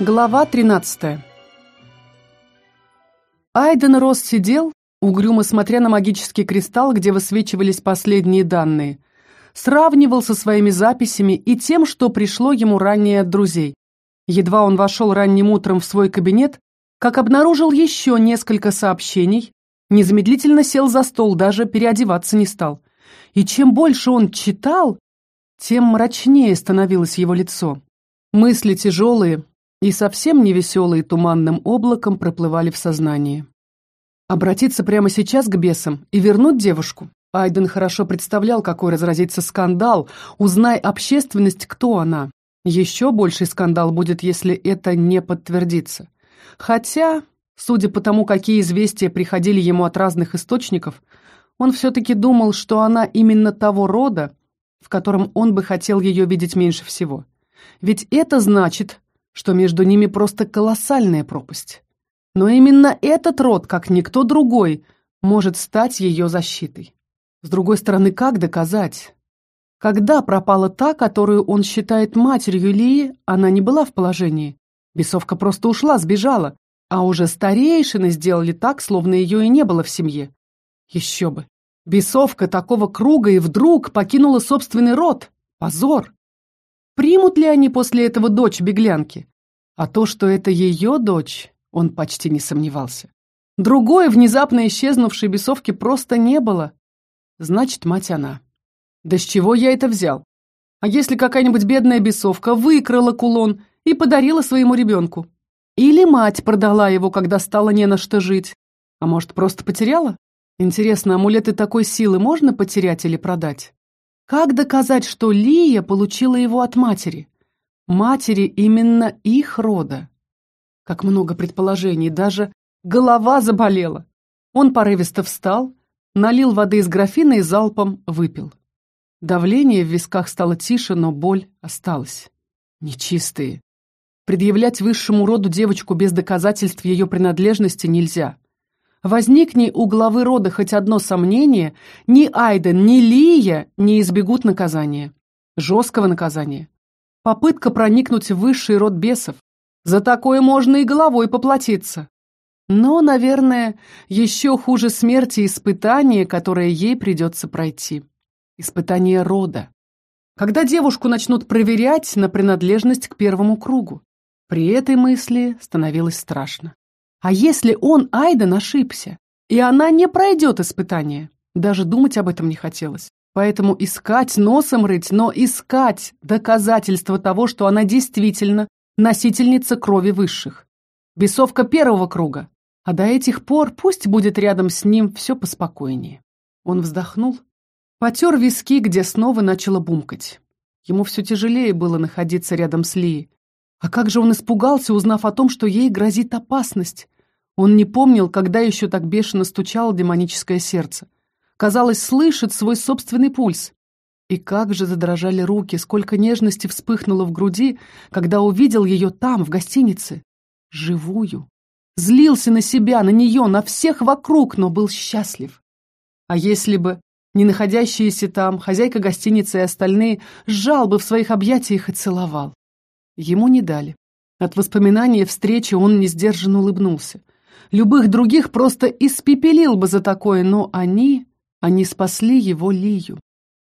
Глава 13 Айден Росс сидел, угрюмо смотря на магический кристалл, где высвечивались последние данные. Сравнивал со своими записями и тем, что пришло ему ранее от друзей. Едва он вошел ранним утром в свой кабинет, как обнаружил еще несколько сообщений, незамедлительно сел за стол, даже переодеваться не стал. И чем больше он читал, тем мрачнее становилось его лицо. Мысли тяжелые, и совсем невеселые туманным облаком проплывали в сознании. Обратиться прямо сейчас к бесам и вернуть девушку? Айден хорошо представлял, какой разразится скандал, узнай общественность, кто она. Еще больший скандал будет, если это не подтвердится. Хотя, судя по тому, какие известия приходили ему от разных источников, он все-таки думал, что она именно того рода, в котором он бы хотел ее видеть меньше всего. Ведь это значит, что между ними просто колоссальная пропасть. Но именно этот род, как никто другой, может стать ее защитой. С другой стороны, как доказать? Когда пропала та, которую он считает матерью Лии, она не была в положении. Бесовка просто ушла, сбежала, а уже старейшины сделали так, словно ее и не было в семье. Еще бы. Бесовка такого круга и вдруг покинула собственный род. Позор. Примут ли они после этого дочь беглянки? А то, что это ее дочь, он почти не сомневался. Другой, внезапно исчезнувшей бесовки, просто не было. Значит, мать она. Да с чего я это взял? А если какая-нибудь бедная бесовка выкрала кулон и подарила своему ребенку? Или мать продала его, когда стало не на что жить? А может, просто потеряла? Интересно, амулеты такой силы можно потерять или продать? Как доказать, что Лия получила его от матери? Матери именно их рода. Как много предположений, даже голова заболела. Он порывисто встал, налил воды из графина и залпом выпил. Давление в висках стало тише, но боль осталась. Нечистые. Предъявлять высшему роду девочку без доказательств ее принадлежности нельзя. Возникни у главы рода хоть одно сомнение, ни Айден, ни Лия не избегут наказания. Жесткого наказания. Попытка проникнуть в высший род бесов. За такое можно и головой поплатиться. Но, наверное, еще хуже смерти испытание, которое ей придется пройти. Испытание рода. Когда девушку начнут проверять на принадлежность к первому кругу. При этой мысли становилось страшно. А если он, Айден, ошибся, и она не пройдет испытание? Даже думать об этом не хотелось. Поэтому искать, носом рыть, но искать доказательства того, что она действительно носительница крови высших. Бесовка первого круга. А до этих пор пусть будет рядом с ним все поспокойнее. Он вздохнул, потер виски, где снова начало бумкать. Ему все тяжелее было находиться рядом с Ли. А как же он испугался, узнав о том, что ей грозит опасность. Он не помнил, когда еще так бешено стучало демоническое сердце. Казалось, слышит свой собственный пульс. И как же задрожали руки, сколько нежности вспыхнуло в груди, когда увидел ее там, в гостинице. Живую. Злился на себя, на нее, на всех вокруг, но был счастлив. А если бы не находящиеся там, хозяйка гостиницы и остальные, сжал бы в своих объятиях и целовал. Ему не дали. От воспоминания встречи он несдержанно улыбнулся. Любых других просто испепелил бы за такое, но они... Они спасли его Лию.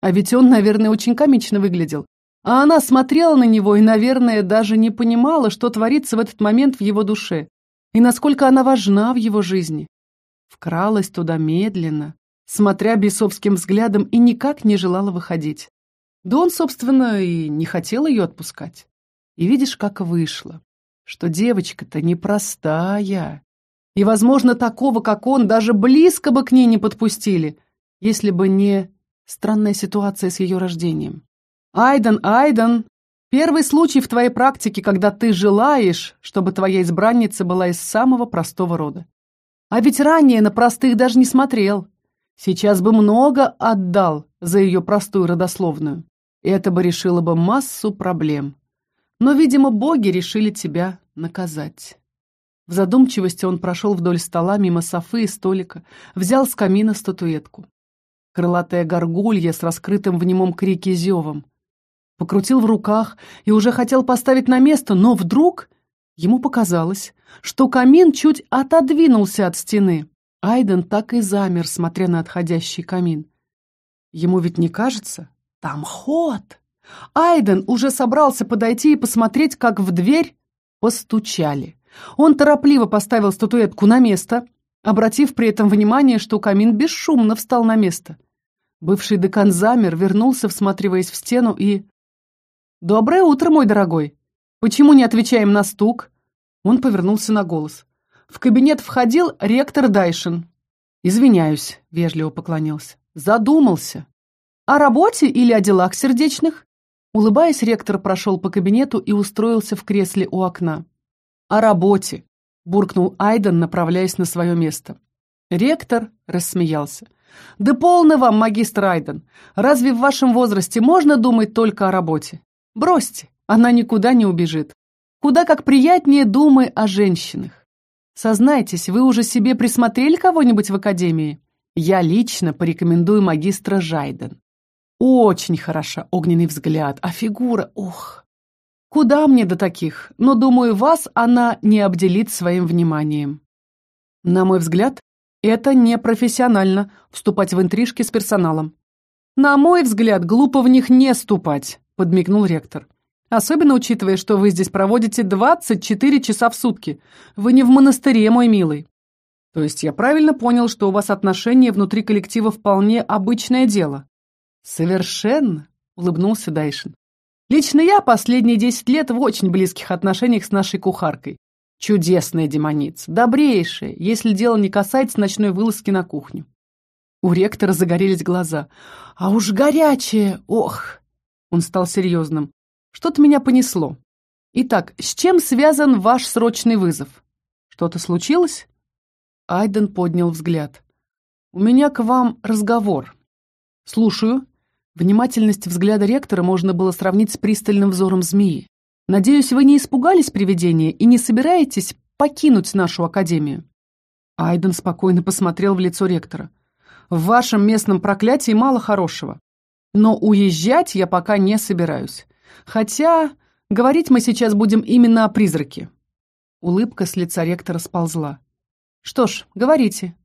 А ведь он, наверное, очень комично выглядел. А она смотрела на него и, наверное, даже не понимала, что творится в этот момент в его душе. И насколько она важна в его жизни. Вкралась туда медленно, смотря бесовским взглядом, и никак не желала выходить. Да он, собственно, и не хотел ее отпускать. И видишь, как вышло, что девочка-то непростая, и, возможно, такого, как он, даже близко бы к ней не подпустили, если бы не странная ситуация с ее рождением. Айден, Айден, первый случай в твоей практике, когда ты желаешь, чтобы твоя избранница была из самого простого рода. А ведь ранее на простых даже не смотрел. Сейчас бы много отдал за ее простую родословную. Это бы решило бы массу проблем. Но, видимо, боги решили тебя наказать. В задумчивости он прошел вдоль стола мимо софы и столика, взял с камина статуэтку. Крылатая горгулья с раскрытым в немом крике зевом. Покрутил в руках и уже хотел поставить на место, но вдруг Ему показалось, что камин чуть отодвинулся от стены. Айден так и замер, смотря на отходящий камин. Ему ведь не кажется? Там ход. Айден уже собрался подойти и посмотреть, как в дверь постучали. Он торопливо поставил статуэтку на место, обратив при этом внимание, что камин бесшумно встал на место. Бывший декан замер, вернулся, всматриваясь в стену, и... «Доброе утро, мой дорогой! Почему не отвечаем на стук?» Он повернулся на голос. В кабинет входил ректор Дайшин. «Извиняюсь», — вежливо поклонился. «Задумался. О работе или о делах сердечных?» Улыбаясь, ректор прошел по кабинету и устроился в кресле у окна. «О работе», — буркнул Айден, направляясь на свое место. Ректор рассмеялся. «Да полно вам, магистр Айден! Разве в вашем возрасте можно думать только о работе? Бросьте, она никуда не убежит. Куда как приятнее думай о женщинах. Сознайтесь, вы уже себе присмотрели кого-нибудь в академии? Я лично порекомендую магистра Жайден. Очень хороша, огненный взгляд, а фигура, ох! Куда мне до таких, но, думаю, вас она не обделит своим вниманием. На мой взгляд, это непрофессионально – вступать в интрижки с персоналом. «На мой взгляд, глупо в них не ступать», – подмигнул ректор. «Особенно учитывая, что вы здесь проводите 24 часа в сутки. Вы не в монастыре, мой милый». «То есть я правильно понял, что у вас отношения внутри коллектива вполне обычное дело?» «Совершенно», – улыбнулся Дайшин. «Лично я последние десять лет в очень близких отношениях с нашей кухаркой. Чудесная демоница, добрейшая, если дело не касается ночной вылазки на кухню. У ректора загорелись глаза. А уж горячая, ох! Он стал серьезным. Что-то меня понесло. Итак, с чем связан ваш срочный вызов? Что-то случилось? Айден поднял взгляд. У меня к вам разговор. Слушаю. Внимательность взгляда ректора можно было сравнить с пристальным взором змеи. Надеюсь, вы не испугались привидения и не собираетесь покинуть нашу академию?» Айден спокойно посмотрел в лицо ректора. «В вашем местном проклятии мало хорошего. Но уезжать я пока не собираюсь. Хотя говорить мы сейчас будем именно о призраке». Улыбка с лица ректора сползла. «Что ж, говорите».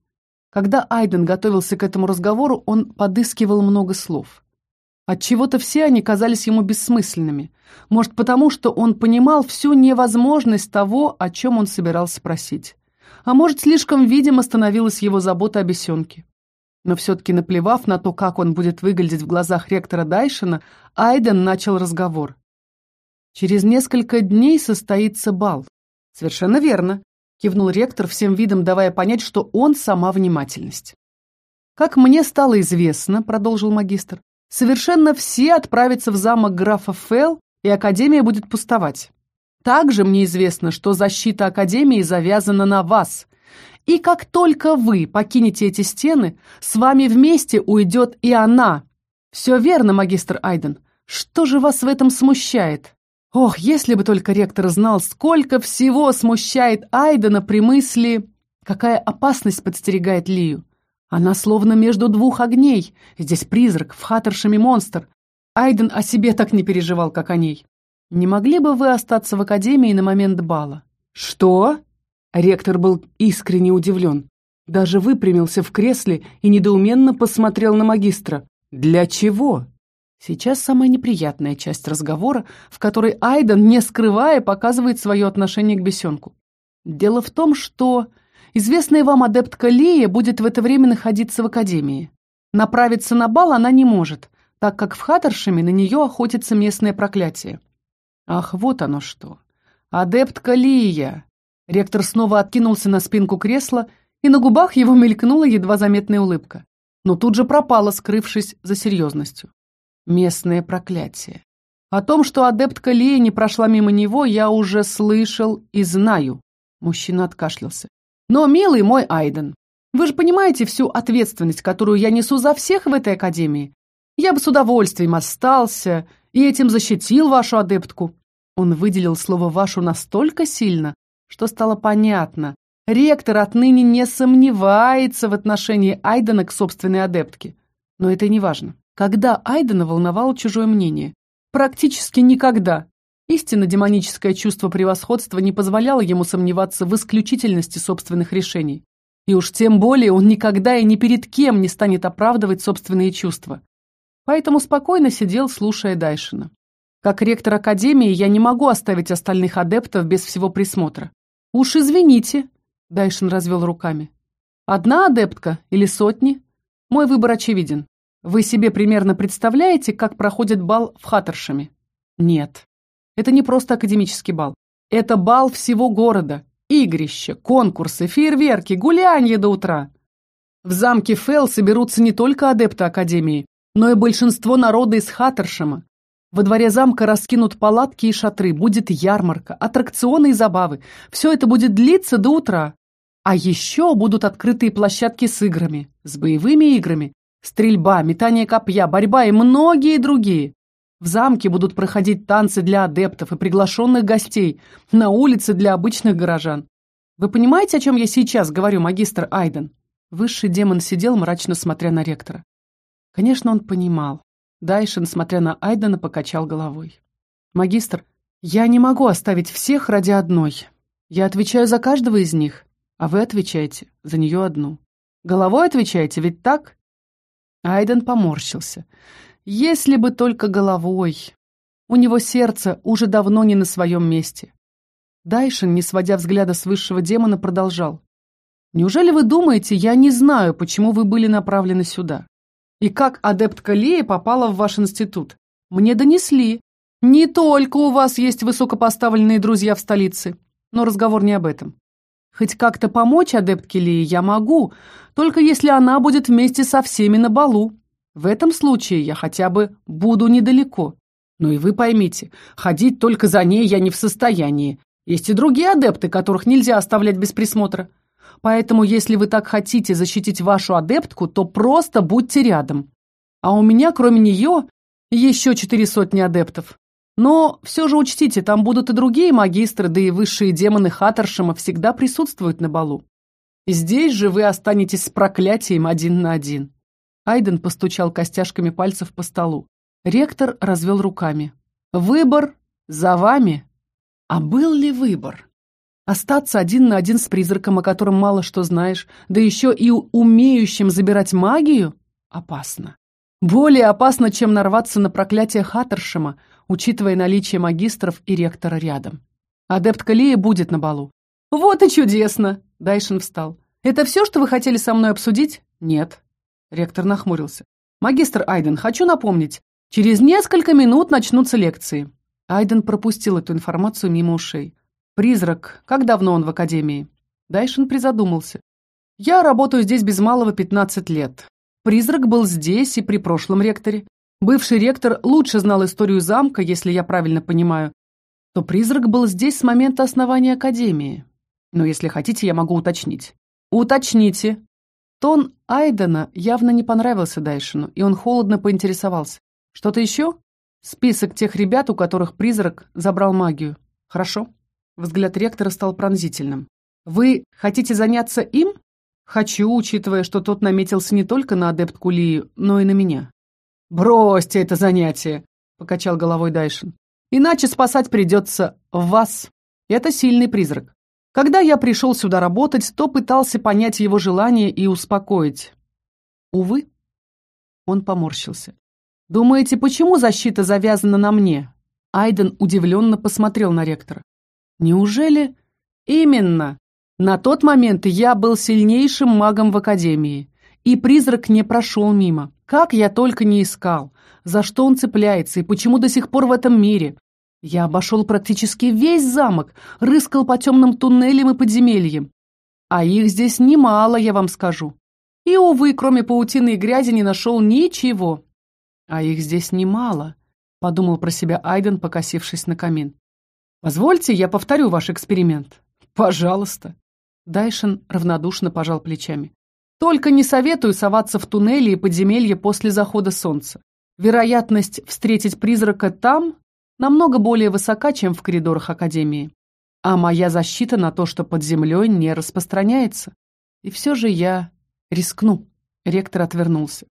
Когда Айден готовился к этому разговору, он подыскивал много слов. Отчего-то все они казались ему бессмысленными. Может, потому что он понимал всю невозможность того, о чем он собирался спросить. А может, слишком видимо становилась его забота о бесенке. Но все-таки наплевав на то, как он будет выглядеть в глазах ректора Дайшина, Айден начал разговор. «Через несколько дней состоится бал». «Совершенно верно», — кивнул ректор, всем видом давая понять, что он сама внимательность. «Как мне стало известно», — продолжил магистр, Совершенно все отправятся в замок графа Фелл, и Академия будет пустовать. Также мне известно, что защита Академии завязана на вас. И как только вы покинете эти стены, с вами вместе уйдет и она. Все верно, магистр Айден. Что же вас в этом смущает? Ох, если бы только ректор знал, сколько всего смущает Айдена при мысли, какая опасность подстерегает Лию. Она словно между двух огней. Здесь призрак, в Хаттершеме монстр. Айден о себе так не переживал, как о ней. Не могли бы вы остаться в академии на момент бала? Что? Ректор был искренне удивлен. Даже выпрямился в кресле и недоуменно посмотрел на магистра. Для чего? Сейчас самая неприятная часть разговора, в которой Айден, не скрывая, показывает свое отношение к бесенку. Дело в том, что Известная вам адептка Лея будет в это время находиться в академии. Направиться на бал она не может, так как в Хаттершеме на нее охотится местное проклятие. Ах, вот оно что. Адептка Лия. Ректор снова откинулся на спинку кресла, и на губах его мелькнула едва заметная улыбка. Но тут же пропала, скрывшись за серьезностью. Местное проклятие. О том, что адептка Лия не прошла мимо него, я уже слышал и знаю. Мужчина откашлялся. Но, милый мой Айден, вы же понимаете всю ответственность, которую я несу за всех в этой академии. Я бы с удовольствием остался и этим защитил вашу адептку. Он выделил слово «вашу» настолько сильно, что стало понятно. Ректор отныне не сомневается в отношении Айдена к собственной адептке. Но это не важно. Когда Айдена волновало чужое мнение? Практически никогда. Истинно демоническое чувство превосходства не позволяло ему сомневаться в исключительности собственных решений. И уж тем более он никогда и ни перед кем не станет оправдывать собственные чувства. Поэтому спокойно сидел, слушая Дайшина. Как ректор Академии я не могу оставить остальных адептов без всего присмотра. Уж извините, Дайшин развел руками. Одна адептка или сотни? Мой выбор очевиден. Вы себе примерно представляете, как проходит бал в Хаттершеме? Нет. Это не просто академический бал. Это бал всего города. Игрища, конкурсы, фейерверки, гулянье до утра. В замке Фелл соберутся не только адепты Академии, но и большинство народа из Хаттершема. Во дворе замка раскинут палатки и шатры, будет ярмарка, аттракционы и забавы. Все это будет длиться до утра. А еще будут открытые площадки с играми, с боевыми играми, стрельба, метание копья, борьба и многие другие. В замке будут проходить танцы для адептов и приглашенных гостей, на улице для обычных горожан. Вы понимаете, о чем я сейчас говорю, магистр Айден? Высший демон сидел, мрачно смотря на ректора. Конечно, он понимал. Дайшин, смотря на Айдена, покачал головой. «Магистр, я не могу оставить всех ради одной. Я отвечаю за каждого из них, а вы отвечаете за нее одну. Головой отвечаете, ведь так?» Айден поморщился. Если бы только головой. У него сердце уже давно не на своем месте. Дайшин, не сводя взгляда с высшего демона, продолжал. «Неужели вы думаете, я не знаю, почему вы были направлены сюда? И как адептка Лея попала в ваш институт? Мне донесли. Не только у вас есть высокопоставленные друзья в столице, но разговор не об этом. Хоть как-то помочь адептке Лии я могу, только если она будет вместе со всеми на балу. В этом случае я хотя бы буду недалеко. Но и вы поймите, ходить только за ней я не в состоянии. Есть и другие адепты, которых нельзя оставлять без присмотра. Поэтому, если вы так хотите защитить вашу адептку, то просто будьте рядом. А у меня, кроме нее, еще четыре сотни адептов. Но все же учтите, там будут и другие магистры, да и высшие демоны Хаттершема всегда присутствуют на балу. Здесь же вы останетесь с проклятием один на один. Айден постучал костяшками пальцев по столу. Ректор развел руками. «Выбор за вами». А был ли выбор? Остаться один на один с призраком, о котором мало что знаешь, да еще и умеющим забирать магию? Опасно. Более опасно, чем нарваться на проклятие Хаттершема, учитывая наличие магистров и ректора рядом. Адепт Калия будет на балу. «Вот и чудесно!» Дайшин встал. «Это все, что вы хотели со мной обсудить?» «Нет», Ректор нахмурился. «Магистр Айден, хочу напомнить, через несколько минут начнутся лекции». Айден пропустил эту информацию мимо ушей. «Призрак, как давно он в Академии?» Дайшин призадумался. «Я работаю здесь без малого 15 лет. Призрак был здесь и при прошлом ректоре. Бывший ректор лучше знал историю замка, если я правильно понимаю. То призрак был здесь с момента основания Академии. Но если хотите, я могу уточнить». «Уточните», Тон Айдена явно не понравился Дайшину, и он холодно поинтересовался. «Что-то еще?» «Список тех ребят, у которых призрак забрал магию. Хорошо?» Взгляд ректора стал пронзительным. «Вы хотите заняться им?» «Хочу, учитывая, что тот наметился не только на адептку Лию, но и на меня». «Бросьте это занятие!» — покачал головой Дайшин. «Иначе спасать придется вас. Это сильный призрак. Когда я пришел сюда работать, то пытался понять его желание и успокоить. Увы, он поморщился. «Думаете, почему защита завязана на мне?» Айден удивленно посмотрел на ректора. «Неужели?» «Именно! На тот момент я был сильнейшим магом в Академии, и призрак не прошел мимо. Как я только не искал, за что он цепляется и почему до сих пор в этом мире. Я обошел практически весь замок, рыскал по темным туннелям и подземельям. А их здесь немало, я вам скажу. И, увы, кроме паутины и грязи не нашел ничего. А их здесь немало, подумал про себя Айден, покосившись на камин. Позвольте, я повторю ваш эксперимент. Пожалуйста. Дайшин равнодушно пожал плечами. Только не советую соваться в туннели и подземелья после захода солнца. Вероятность встретить призрака там намного более высока, чем в коридорах Академии. А моя защита на то, что под землей, не распространяется. И все же я рискну. Ректор отвернулся.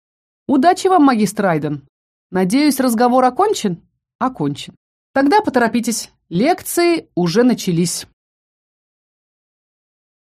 Удачи вам, магистр Айден. Надеюсь, разговор окончен? Окончен. Тогда поторопитесь, лекции уже начались.